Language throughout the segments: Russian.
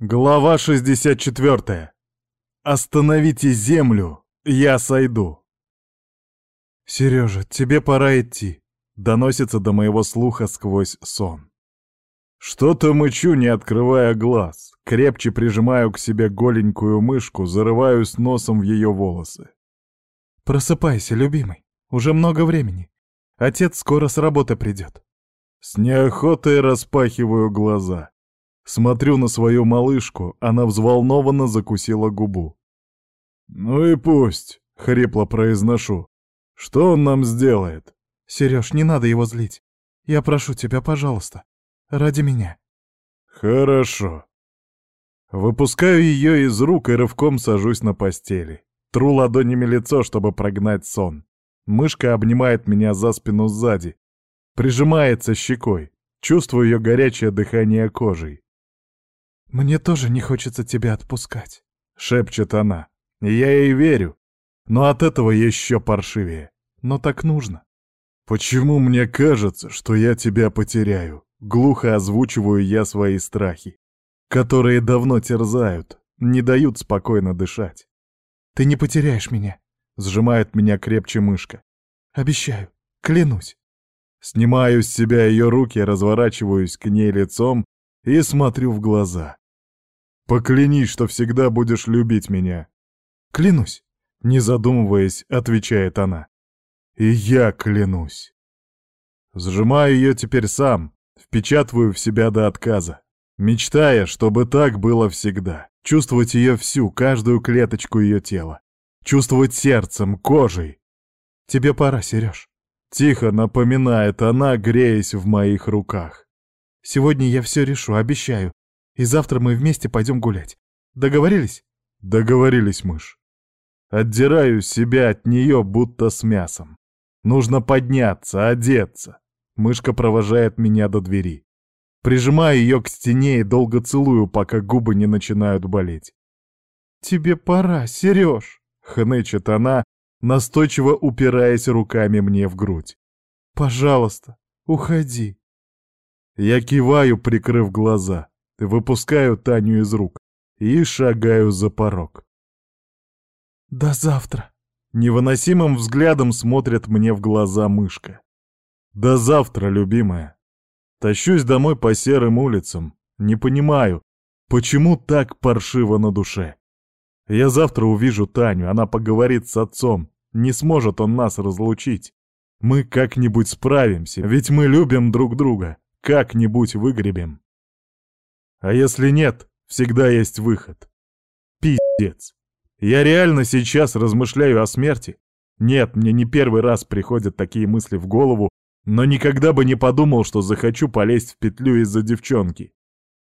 Глава 64. Остановите землю, я сойду. Сережа, тебе пора идти. Доносится до моего слуха сквозь сон. Что-то мычу, не открывая глаз. Крепче прижимаю к себе голенькую мышку, зарываюсь носом в ее волосы. Просыпайся, любимый. Уже много времени. Отец скоро с работы придет. С неохотой распахиваю глаза. Смотрю на свою малышку, она взволнованно закусила губу. «Ну и пусть», — хрипло произношу. «Что он нам сделает?» «Сереж, не надо его злить. Я прошу тебя, пожалуйста. Ради меня». «Хорошо». Выпускаю ее из рук и рывком сажусь на постели. Тру ладонями лицо, чтобы прогнать сон. Мышка обнимает меня за спину сзади. Прижимается щекой. Чувствую ее горячее дыхание кожей. «Мне тоже не хочется тебя отпускать», — шепчет она. Я ей верю, но от этого еще паршивее. Но так нужно. «Почему мне кажется, что я тебя потеряю?» Глухо озвучиваю я свои страхи, которые давно терзают, не дают спокойно дышать. «Ты не потеряешь меня», — сжимает меня крепче мышка. «Обещаю, клянусь». Снимаю с себя ее руки, разворачиваюсь к ней лицом и смотрю в глаза. Поклянись, что всегда будешь любить меня. Клянусь, не задумываясь, отвечает она. И я клянусь. Сжимаю ее теперь сам, впечатываю в себя до отказа, мечтая, чтобы так было всегда. Чувствовать ее всю, каждую клеточку ее тела. Чувствовать сердцем, кожей. Тебе пора, Сереж. Тихо напоминает она, греясь в моих руках. Сегодня я все решу, обещаю. И завтра мы вместе пойдем гулять. Договорились? Договорились, мышь. Отдираю себя от нее, будто с мясом. Нужно подняться, одеться. Мышка провожает меня до двери. Прижимаю ее к стене и долго целую, пока губы не начинают болеть. «Тебе пора, Сереж!» — хнычет она, настойчиво упираясь руками мне в грудь. «Пожалуйста, уходи!» Я киваю, прикрыв глаза. Выпускаю Таню из рук и шагаю за порог. «До завтра!» Невыносимым взглядом смотрит мне в глаза мышка. «До завтра, любимая!» Тащусь домой по серым улицам. Не понимаю, почему так паршиво на душе. Я завтра увижу Таню, она поговорит с отцом. Не сможет он нас разлучить. Мы как-нибудь справимся, ведь мы любим друг друга. Как-нибудь выгребем. А если нет, всегда есть выход. Пиздец. Я реально сейчас размышляю о смерти? Нет, мне не первый раз приходят такие мысли в голову, но никогда бы не подумал, что захочу полезть в петлю из-за девчонки.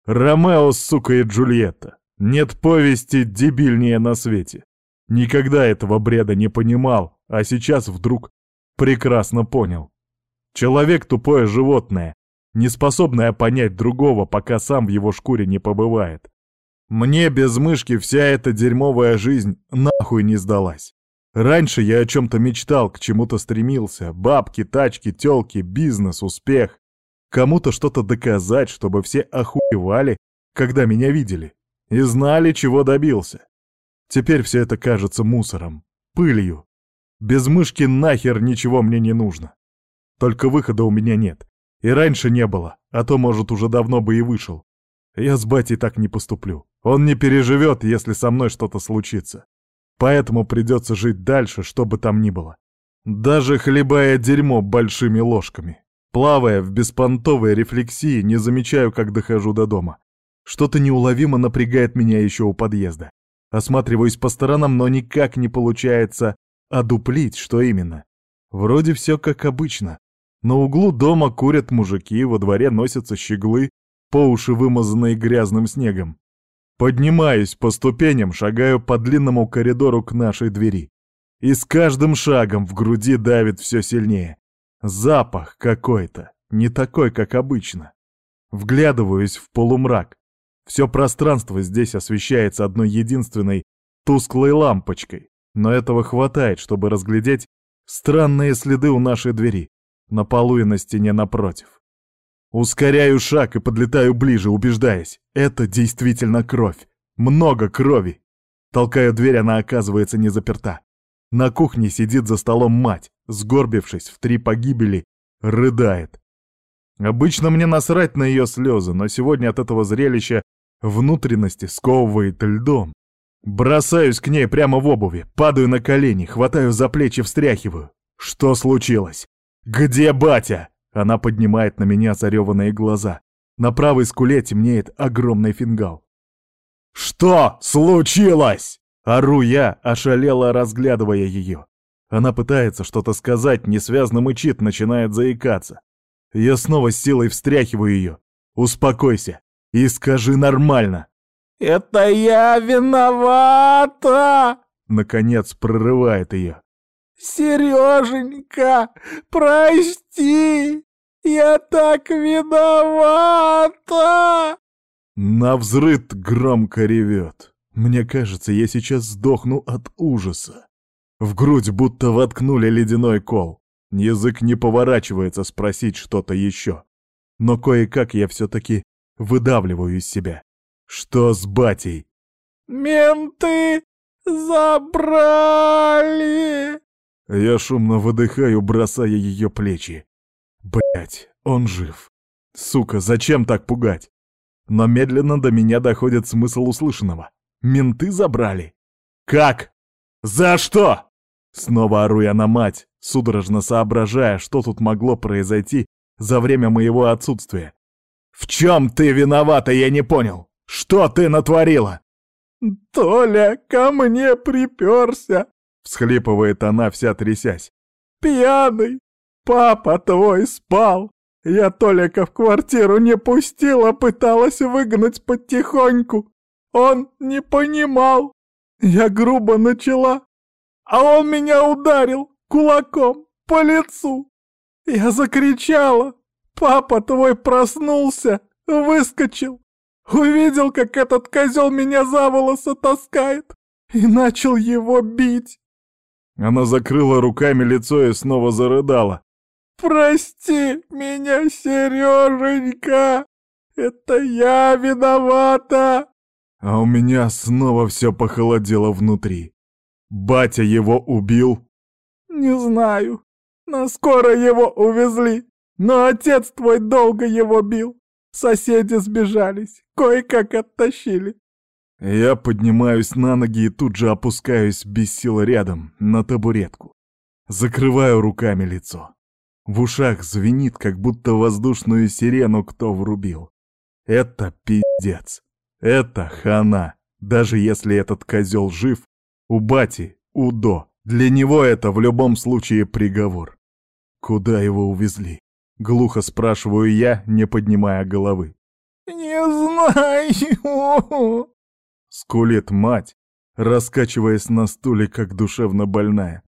Ромео, сука, и Джульетта. Нет повести дебильнее на свете. Никогда этого бреда не понимал, а сейчас вдруг прекрасно понял. Человек — тупое животное, не способная понять другого, пока сам в его шкуре не побывает. Мне без мышки вся эта дерьмовая жизнь нахуй не сдалась. Раньше я о чем-то мечтал, к чему-то стремился. Бабки, тачки, тёлки, бизнес, успех. Кому-то что-то доказать, чтобы все охуевали, когда меня видели. И знали, чего добился. Теперь все это кажется мусором, пылью. Без мышки нахер ничего мне не нужно. Только выхода у меня нет. И раньше не было, а то, может, уже давно бы и вышел. Я с батей так не поступлю. Он не переживет, если со мной что-то случится. Поэтому придется жить дальше, что бы там ни было. Даже хлебая дерьмо большими ложками. Плавая в беспонтовой рефлексии, не замечаю, как дохожу до дома. Что-то неуловимо напрягает меня еще у подъезда. Осматриваюсь по сторонам, но никак не получается одуплить, что именно. Вроде все как обычно. На углу дома курят мужики, во дворе носятся щеглы, по уши вымазанные грязным снегом. Поднимаюсь по ступеням, шагаю по длинному коридору к нашей двери. И с каждым шагом в груди давит все сильнее. Запах какой-то, не такой, как обычно. Вглядываюсь в полумрак. Все пространство здесь освещается одной единственной тусклой лампочкой, но этого хватает, чтобы разглядеть странные следы у нашей двери на полу и на стене напротив. Ускоряю шаг и подлетаю ближе, убеждаясь. Это действительно кровь. Много крови. Толкаю дверь, она оказывается не заперта. На кухне сидит за столом мать, сгорбившись в три погибели, рыдает. Обычно мне насрать на ее слезы, но сегодня от этого зрелища внутренности сковывает льдом. Бросаюсь к ней прямо в обуви, падаю на колени, хватаю за плечи, встряхиваю. Что случилось? Где батя? Она поднимает на меня зареванные глаза. На правой скуле темнеет огромный фингал. «Что случилось?» Ору я, ошалело разглядывая ее. Она пытается что-то сказать, несвязно мычит, начинает заикаться. Я снова с силой встряхиваю ее. «Успокойся и скажи нормально». «Это я виновата!» Наконец прорывает ее. «Сереженька, прости! Я так виновата!» На взрыд громко ревет. Мне кажется, я сейчас сдохну от ужаса. В грудь будто воткнули ледяной кол. Язык не поворачивается спросить что-то еще. Но кое-как я все-таки выдавливаю из себя. Что с батей? «Менты забрали!» Я шумно выдыхаю, бросая ее плечи. Блять, он жив. Сука, зачем так пугать? Но медленно до меня доходит смысл услышанного. Менты забрали. Как? За что? Снова ору я на мать, судорожно соображая, что тут могло произойти за время моего отсутствия. В чем ты виновата, я не понял. Что ты натворила? Толя ко мне приперся, всхлипывает она, вся трясясь. Пьяный. Папа твой спал. Я Толика в квартиру не пустила, пыталась выгнать потихоньку. Он не понимал. Я грубо начала, а он меня ударил кулаком по лицу. Я закричала. Папа твой проснулся, выскочил, увидел, как этот козел меня за волосы таскает и начал его бить. Она закрыла руками лицо и снова зарыдала. «Прости меня, Сереженька! Это я виновата!» А у меня снова все похолодело внутри. Батя его убил? Не знаю, но скоро его увезли. Но отец твой долго его бил. Соседи сбежались, кое-как оттащили. Я поднимаюсь на ноги и тут же опускаюсь без сил рядом, на табуретку. Закрываю руками лицо. В ушах звенит, как будто воздушную сирену кто врубил. Это пиздец. Это хана. Даже если этот козел жив, у бати, Удо. Для него это в любом случае приговор. Куда его увезли? Глухо спрашиваю я, не поднимая головы. «Не знаю!» Скулит мать, раскачиваясь на стуле, как душевно больная.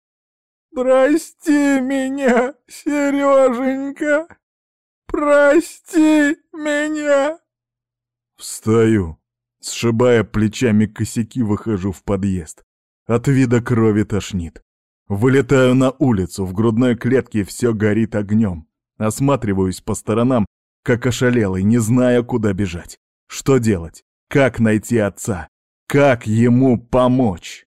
«Прости меня, Сереженька! Прости меня!» Встаю, сшибая плечами косяки, выхожу в подъезд. От вида крови тошнит. Вылетаю на улицу, в грудной клетке все горит огнем. Осматриваюсь по сторонам, как ошалелый, не зная, куда бежать. Что делать? Как найти отца? Как ему помочь?